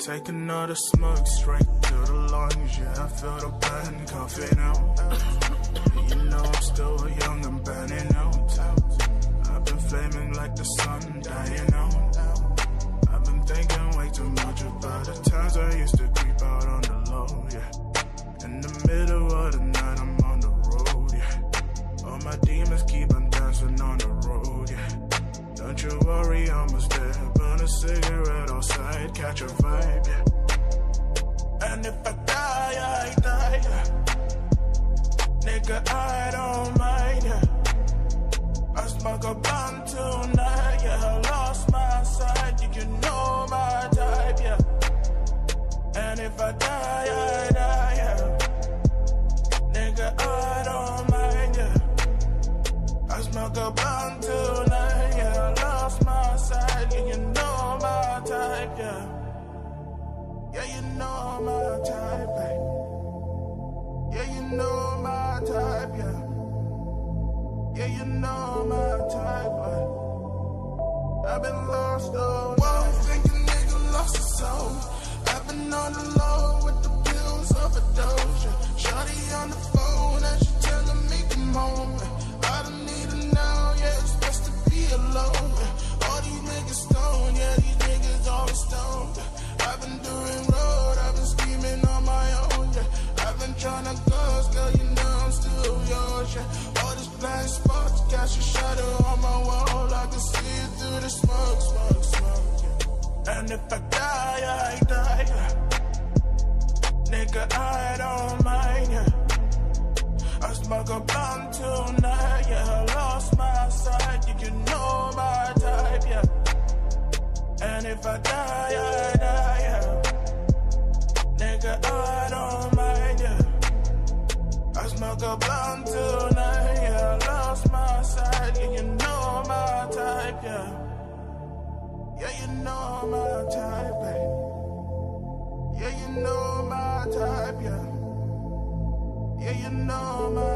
Take another smoke straight to the lungs. Yeah, I feel the burn coughing out. you know I'm still young and burning out. I've been flaming like the sun dying out. I've been thinking way too much about the times I used to catch a vibe, yeah. And if I die, I die, yeah. Nigga, I don't mind, yeah. I smoke a blunt tonight, yeah. I lost my sight, you know my type, yeah. And if I die, type, babe. Yeah, you know my type, yeah. Yeah, you know my type, but I've been lost all Whoa, think a nigga lost his soul. I've been on the low with the pills overdose. Yeah. Shawty on the phone and she telling me come home. These spots, got your shadow on my wall, I can see it through the smoke, smoke, smoke, yeah. And if I die, I die, yeah. Nigga, I don't mind, yeah. I smoke a blunt tonight, yeah. I lost my sight, you can know my type, yeah. And if I die, I die, yeah. Nigga, I don't smoke a blunt tonight, yeah. I lost my sight, yeah. You know my type, yeah. Yeah, you know my type, babe. Yeah, you know my type, yeah. Yeah, you know my